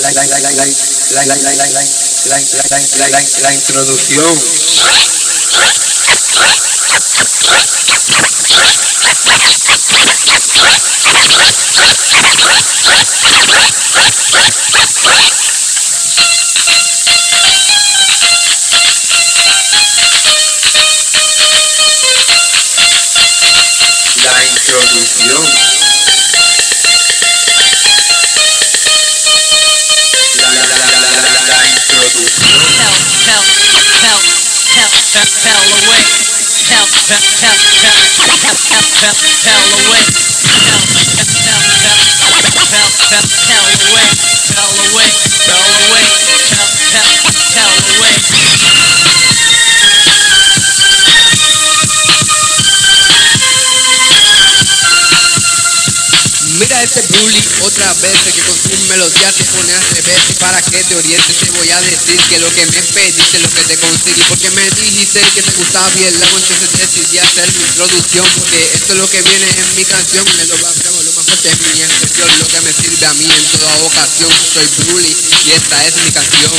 la, la, la introducción. La introducción. Hell, hell, away. Hell, hell, hell, hell, hell, hell away. Hell away, hell away. Hell, hell, hell away. Mira este Brewley otra vez que con melodía te pone al revés. Para que te orientes te voy a decir que lo que me pediste lo que te conseguí porque me dijiste que te gustaba bien largo entonces decidí hacer mi introducción. Porque esto es lo que viene en mi canción. Me lo va a lo más fuerte es mi expresión. Lo que me sirve a mí en toda ocasión. Soy bully y esta es mi canción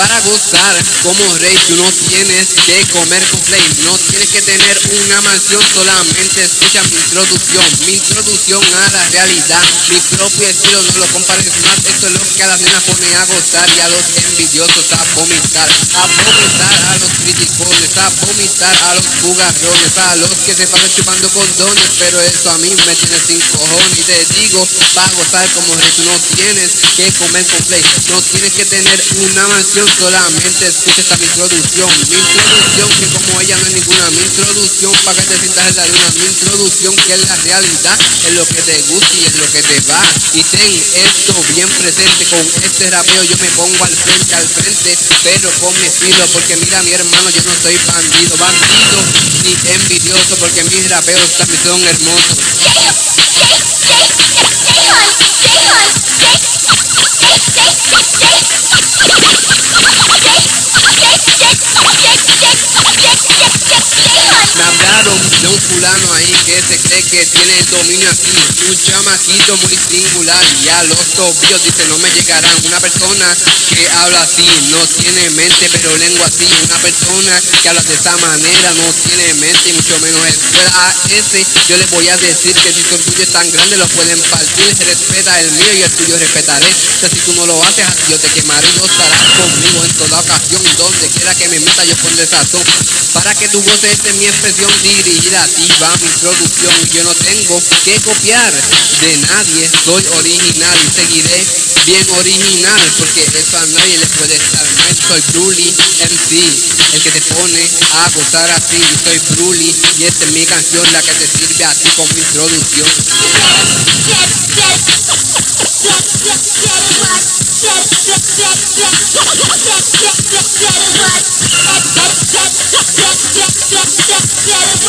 Para gozar como rey. Tú no tienes que comer con play, no tienes que tener una mansión, solamente escucha mi introducción, mi introducción a la realidad, mi propio estilo no lo compares más, esto es lo que a las nenas pone a gozar y a los envidiosos a vomitar, a vomitar a los criticones, a vomitar a los bugarrones, a los que se pasan chupando condones, pero eso a mí me tiene sin cojones y te digo, para gozar como rey tú no tienes que comer con play, no tienes que tener una mansión, solamente escucha esta mi introducción, mi introducción que como ella no es ninguna, mi introducción para que te sientas en la luna, mi introducción que es la realidad, es lo que te gusta y es lo que te va, y ten esto bien presente, con este rapeo yo me pongo al frente, al frente, pero con mi estilo, porque mira mi hermano, yo no soy bandido, bandido, ni envidioso, porque mis rapeos también son hermosos. De un fulano ahí que se cree que tiene el dominio aquí. Un chamaquito muy singular y a los tobillos dice no me llegarán. Una persona que habla así no tiene mente pero lengua así. Una persona que habla de esta manera no tiene mente y mucho menos escuela. A ese yo le voy a decir que si su orgullo es tan grande lo pueden partir. Se respeta el mío y el tuyo respetaré. Si tú no lo haces así yo te quemaré y no estarás conmigo en toda ocasión. Donde quiera que me meta yo pondré sazón. Para que tú goces de mi expresión dirigida a ti va mi introducción y yo no tengo que copiar de nadie, soy original y seguiré bien original porque eso a nadie le puede estar mal, soy Bruli MC, el que te pone a gozar así, soy Bruli y esta es mi canción la que te sirve a ti como introducción. Porque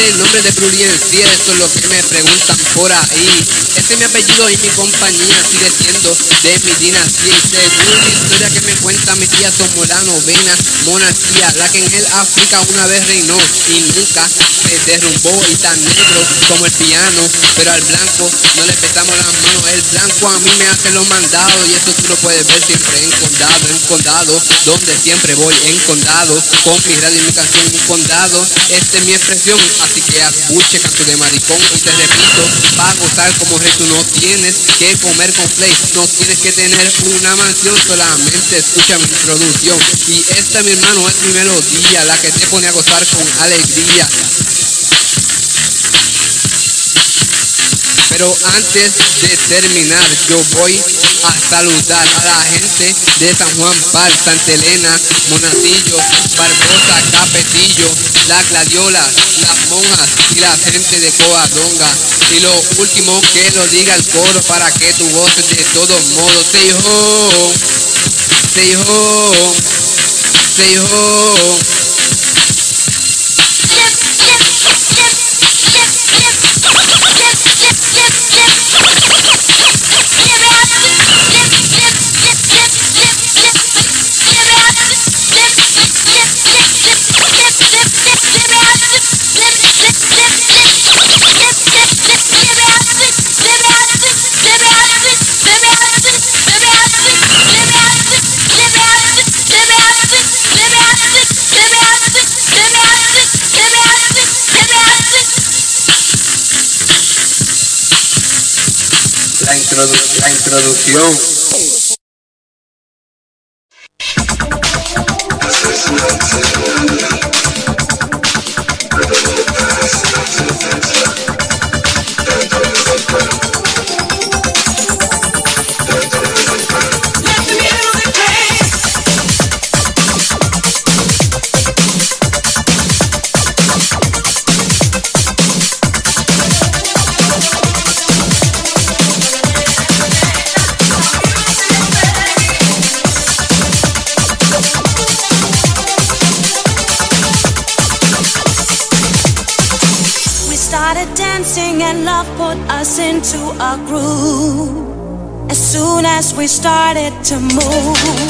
este nombre de Bruli en sí, eso es lo que me preguntan por ahí. Este es mi apellido y mi compañía sigue siendo de mi dinastía. Y según la historia que me cuenta mi tía, somos la novena monarquía, la que en el África una vez reinó y nunca se derrumbó y tan negro como el piano. Pero al blanco no le petamos las manos, el blanco a mí me hace los mandados y eso tú lo puedes ver siempre en condado, en condado, donde siempre voy en condado, con mi radio y mi canción en condado. Esta es mi expresión, así que escuche canto de maricón y te repito, para gozar como rey no tienes que comer con play, no tienes que tener una mansión, solamente escucha mi introducción. Y esta mi hermano es mi melodía, la que te pone a gozar con alegría. Pero antes de terminar, yo voy a saludar a la gente de San Juan Par, Santa Elena, Monacillo, Barbosa, Capetillo, la Gladiola, las monjas y la gente de Coadonga. Y lo último que lo diga el coro para que tú goces de todos modos. Say ho, say ho, say ho. a introdução we started to move,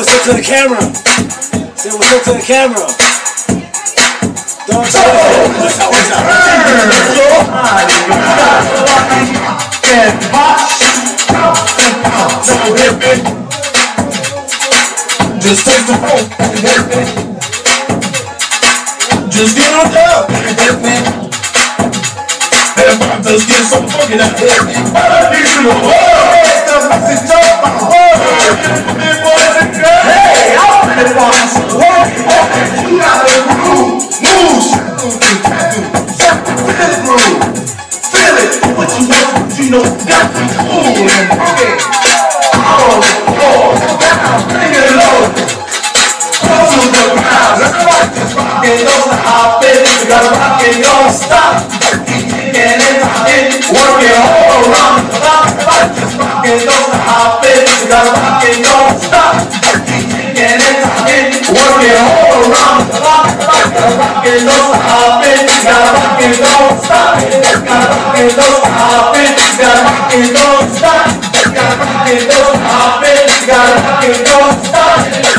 What's up to the camera. Say what's up to the camera. Don't What's up, what's up? Just take the phone. Just get on up. And I'm just get so funky now. I need you to hold the message up my Box. Work, work. You got to move. To this groove. Feel it. What you want, you know, got to cool. Down, it it. Gotta working all around the clock. Rock this rock don't stop it. We gotta don't stop. The clock. Rock this rock and don't stop it. Gotta rock and stop. Rock it. Gotta rock and stop. Gotta rock and don't it. Gotta rock stop.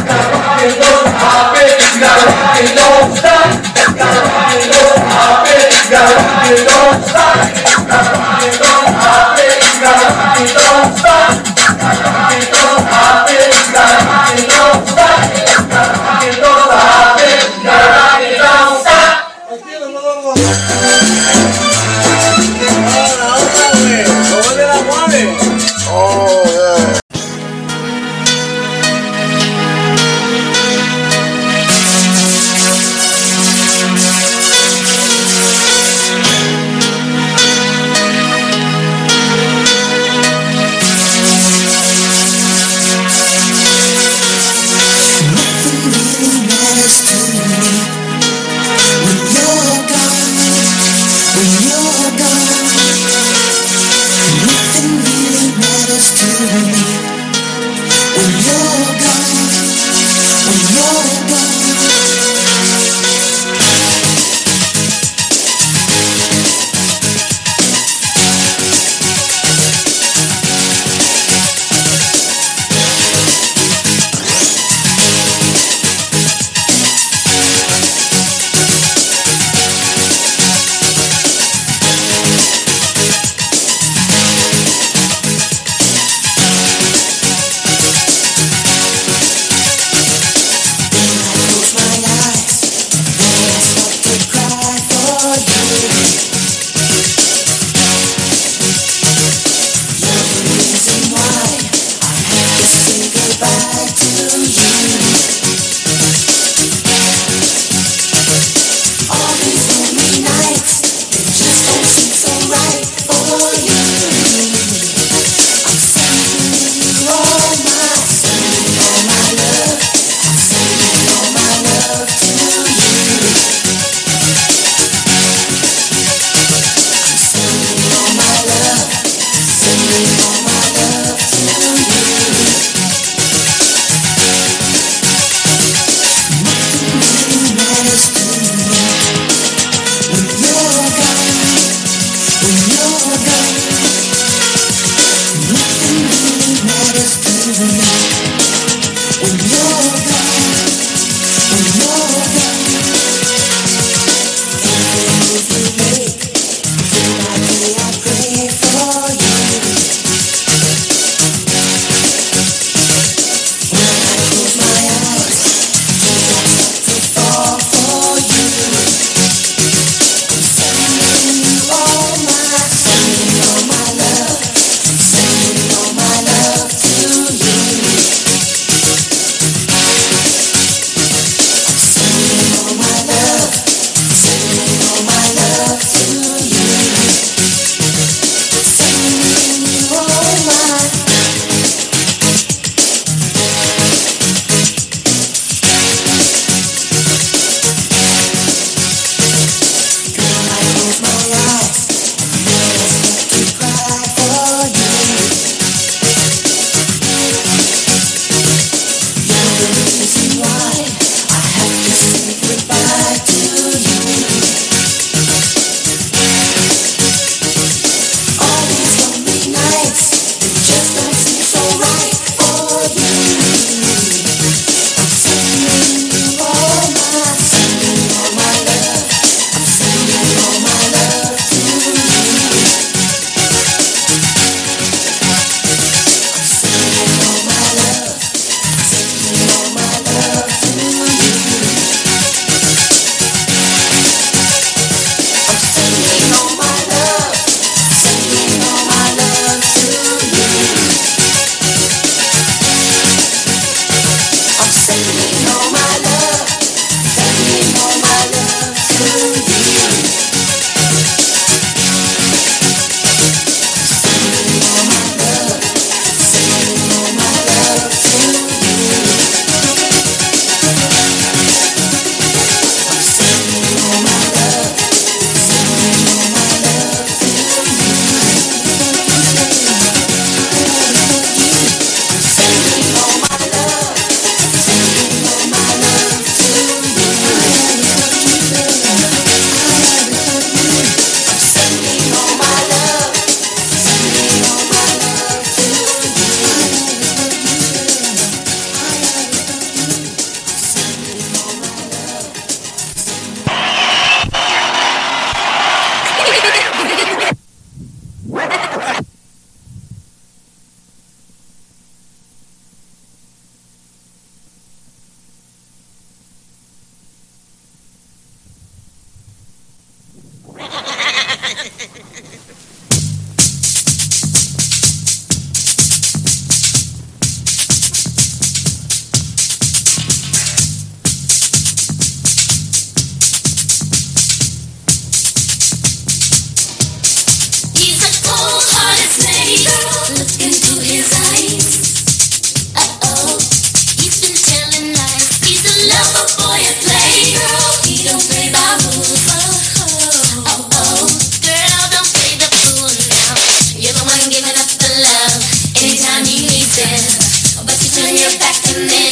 Your back and then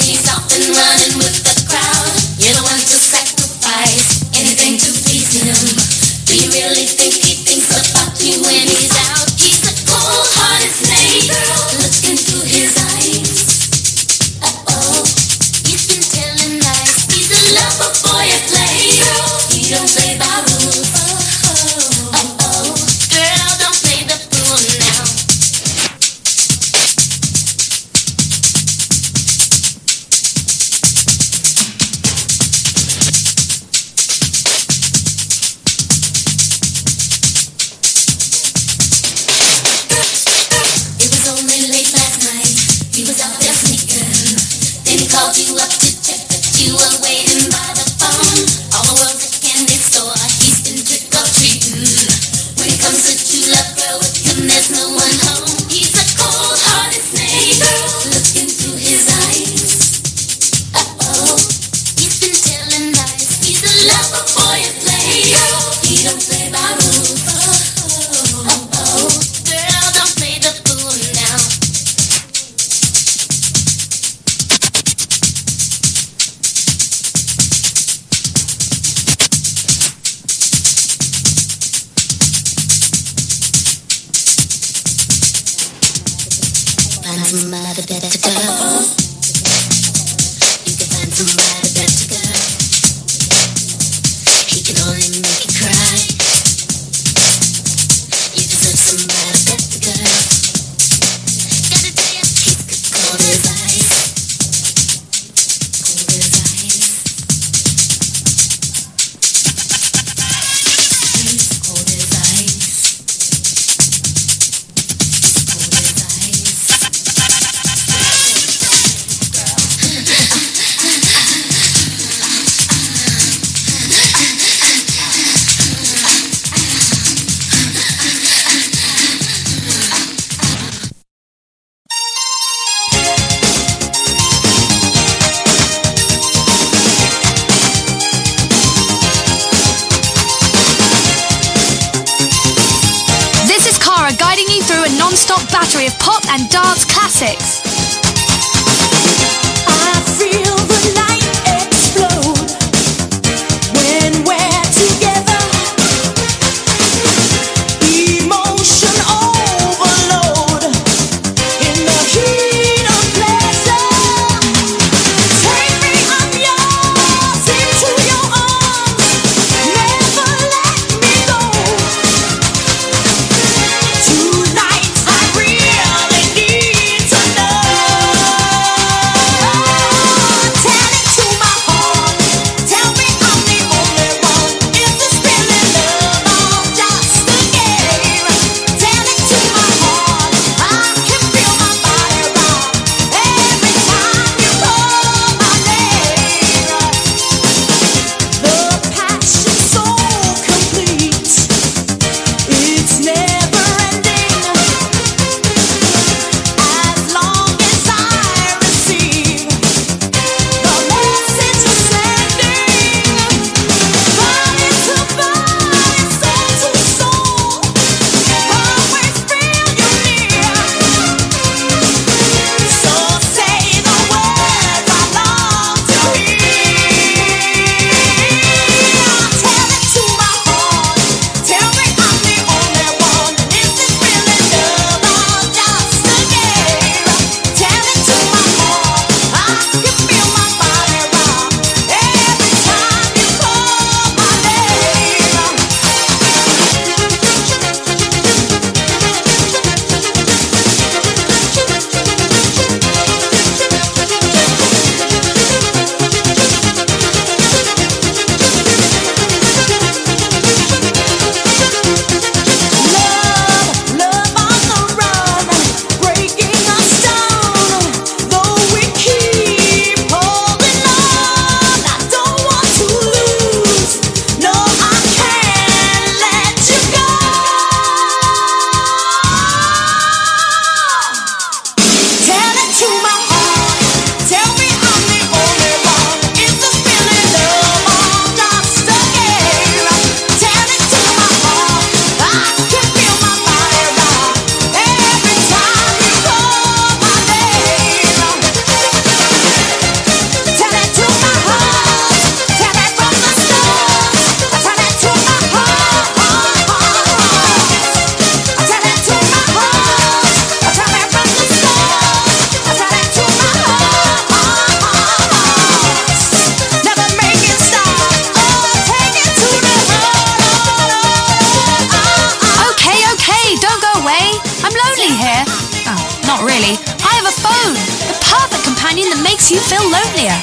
Finally, I have a phone! The perfect companion that makes you feel lonelier.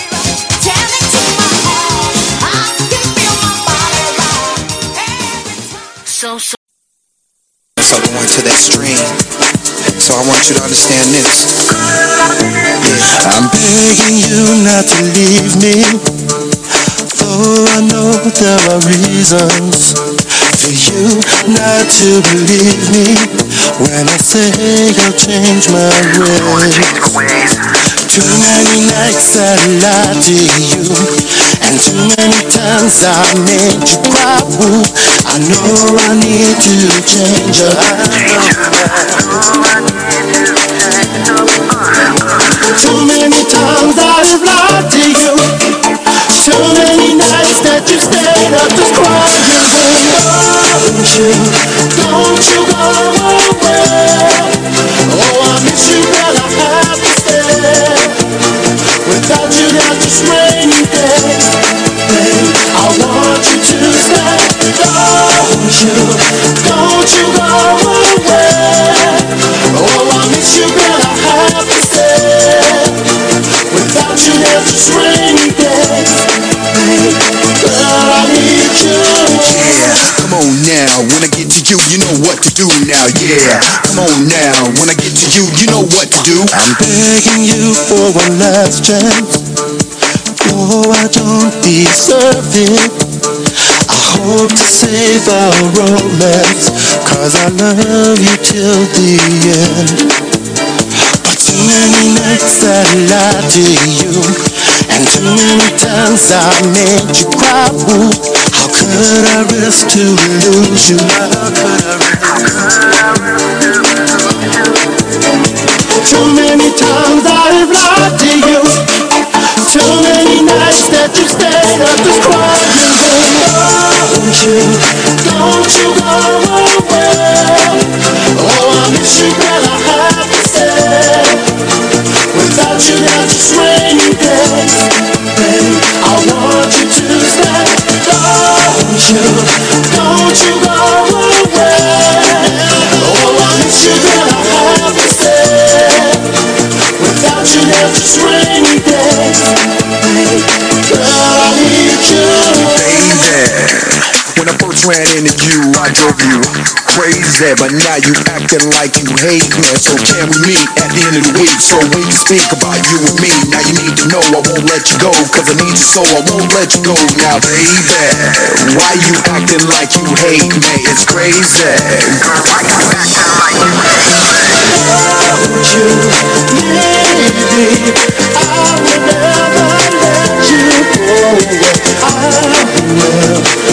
So, so. I went to that stream. So I want you to understand this. Yeah. I'm begging you not to leave me. Though I know there are reasons for you not to believe me when I say I'll change my ways. Too many nights I lied to you, and too many times I made you cry. Ooh, I know I need to change up. Too many times I've lied to you. You stayed up just. Don't you, don't you go away. Oh, I miss you, I have to stay. Without you, there's just rainy days. Babe, I want you to stay. Don't you, don't you go away. Now. When I get to you, you know what to do now. Yeah, come on now. When I get to you, you know what to do. I'm begging you for one last chance. Oh, I don't deserve it. I hope to save our romance. Cause I love you till the end. But too many nights I lied to you. And too many times I made you cry. Ooh, could I risk to lose you? How could I risk? Too many times I've lied to you. Too many nights that you stayed up just crying. Don't you, don't you go away. Oh, I miss you, but I have to stay. Without you, there's just ran into you, I drove you crazy, but now you acting like you hate me. So can we meet at the end of the week so we can speak about you and me? Now you need to know I won't let you go, cause I need you so I won't let you go. Now baby, why you acting like you hate me? It's crazy. Why you acting like you hate me? Won't you me? I will never let you go. I will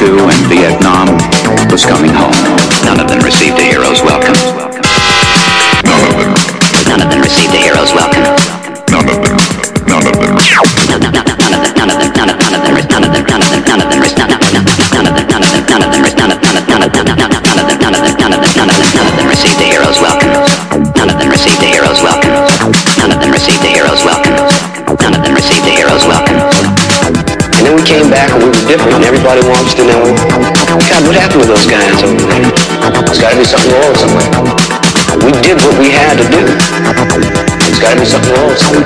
to got to be something wrong somewhere. We did what we had to do. There's got to be something wrong somewhere.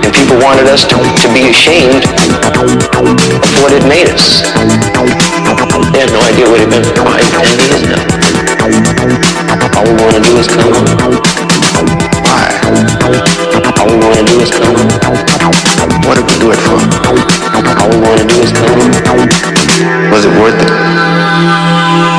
And people wanted us to, to be ashamed of what it made us. They had no idea what it meant for five, ten years now. All we want to do is come. Why? All we want to do is come. What did we do it for? All we want to do is come. Was it worth it?